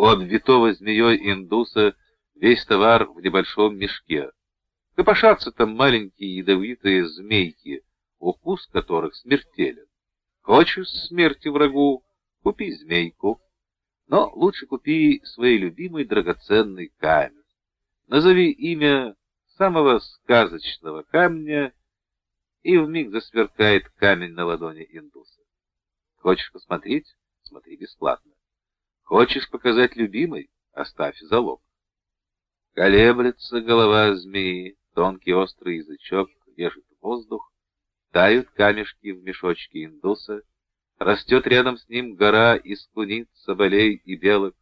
У обвитого змеей индуса весь товар в небольшом мешке. Копошатся там маленькие ядовитые змейки, укус которых смертелен. Хочешь смерти врагу, купи змейку. Но лучше купи свой любимый драгоценный камень. Назови имя самого сказочного камня, и вмиг засверкает камень на ладони индуса. Хочешь посмотреть? Смотри бесплатно. Хочешь показать любимой? Оставь залог. Колеблется голова змеи, тонкий острый язычок режет воздух, тают камешки в мешочке индуса, растет рядом с ним гора из куниц, соболей и белок,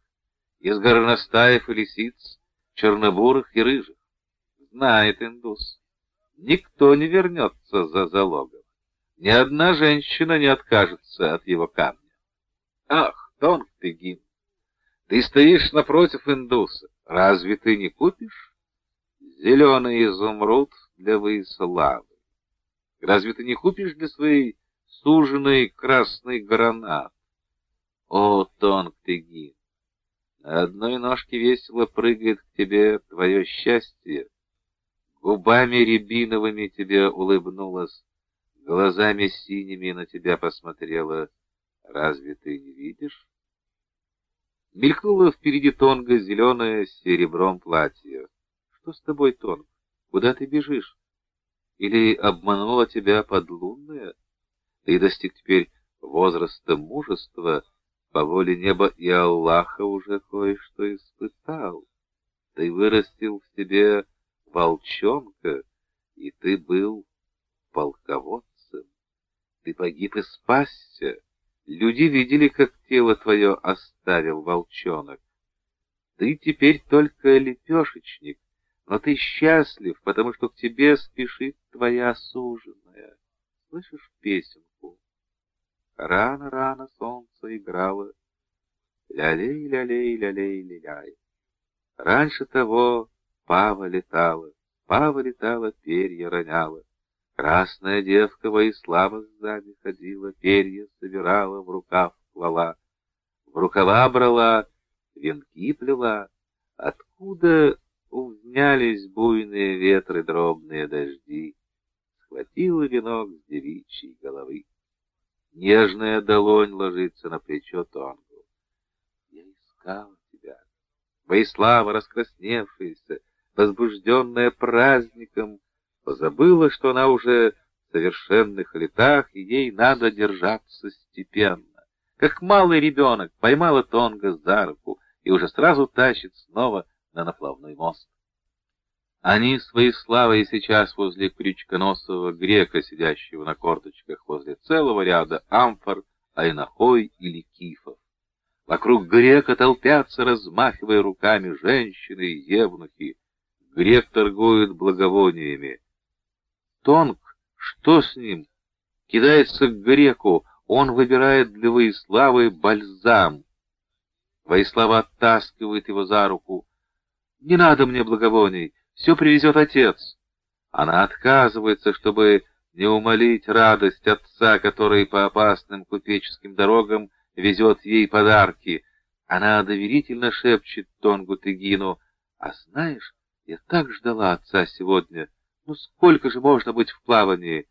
из горностаев и лисиц, чернобурых и рыжих. Знает индус, никто не вернется за залогом, ни одна женщина не откажется от его камня. Ах, тонк ты, Гин, ты стоишь напротив индуса, разве ты не купишь зеленый изумруд для выславы? Разве ты не купишь для своей суженой красный гранат? О, тонк ты, Гин, на одной ножке весело прыгает к тебе твое счастье, губами рябиновыми тебе улыбнулась, глазами синими на тебя посмотрела. Разве ты не видишь? Мелькнуло впереди Тонга зеленое с серебром платье. Что с тобой, Тонг? Куда ты бежишь? Или обманула тебя подлунная? Ты достиг теперь возраста мужества, по воле неба и Аллаха уже кое-что испытал. Ты вырастил в себе волчонка, и ты был полководцем. Ты погиб и спасся. Люди видели, как тело твое оставил волчонок. Ты теперь только лепешечник, но ты счастлив, потому что к тебе спешит твоя суженая. Слышишь песенку? Рано-рано солнце играло, ля-лей, ля-лей, ля-лей, ля-ляй. Раньше того пава летала, пава летала, перья роняла. Красная девка во слава сзади ходила, перья собирала, в рукав клала. В рукава брала, венки плела. Откуда увнялись буйные ветры, дробные дожди? Схватила венок с девичьей головы. Нежная долонь ложится на плечо Тонгу. Я искала тебя. Воислава, раскрасневшаяся, возбужденная праздником, позабыла, что она уже в совершенных летах, и ей надо держаться степенно. Как малый ребенок поймала Тонга за руку и уже сразу тащит снова на наплавной мост. Они своей славой сейчас возле крючконосого грека, сидящего на корточках возле целого ряда амфор, айнахой или кифов. Вокруг грека толпятся, размахивая руками женщины и евнухи. Грек торгует благовониями. Тонг, что с ним? Кидается к греку, он выбирает для Воиславы бальзам. Воислава оттаскивает его за руку. «Не надо мне благовоний, все привезет отец». Она отказывается, чтобы не умолить радость отца, который по опасным купеческим дорогам везет ей подарки. Она доверительно шепчет Тонгу Тыгину, «А знаешь, я так ждала отца сегодня». Ну сколько же можно быть в плавании?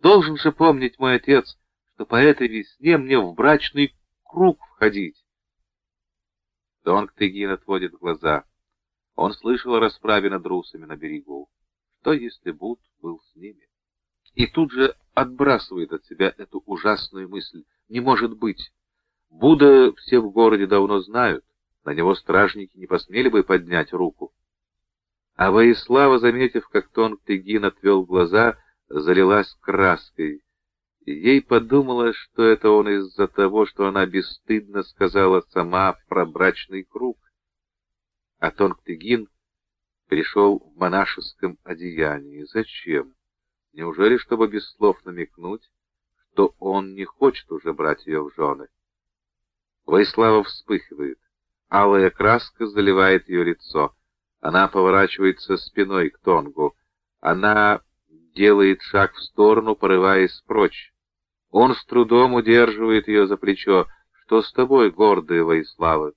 Должен же помнить мой отец, что по этой весне мне в брачный круг входить. Донг Тыгин отводит глаза. Он слышал о расправе над русами на берегу. Что, если Буд был с ними? И тут же отбрасывает от себя эту ужасную мысль. Не может быть. Буда все в городе давно знают. На него стражники не посмели бы поднять руку. А Воислава, заметив, как тонк Тыгин отвел глаза, залилась краской. Ей подумалось, что это он из-за того, что она бесстыдно сказала сама про брачный круг. А тонк Тыгин пришел в монашеском одеянии. Зачем? Неужели, чтобы без слов намекнуть, что он не хочет уже брать ее в жены? Воислава вспыхивает. Алая краска заливает ее лицо. Она поворачивается спиной к Тонгу. Она делает шаг в сторону, порываясь прочь. Он с трудом удерживает ее за плечо. «Что с тобой, гордая Воислава?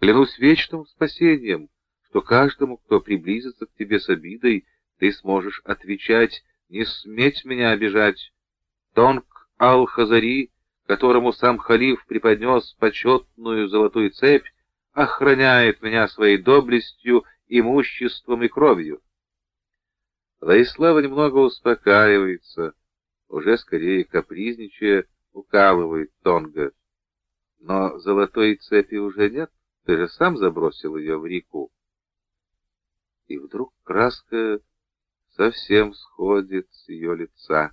Клянусь вечным спасением, что каждому, кто приблизится к тебе с обидой, ты сможешь отвечать «Не сметь меня обижать». Тонг Ал-Хазари, которому сам халиф преподнес почетную золотую цепь, охраняет меня своей доблестью, имуществом и кровью. Владислава немного успокаивается, уже скорее капризничая, укалывает Тонга. Но золотой цепи уже нет, ты же сам забросил ее в реку. И вдруг краска совсем сходит с ее лица.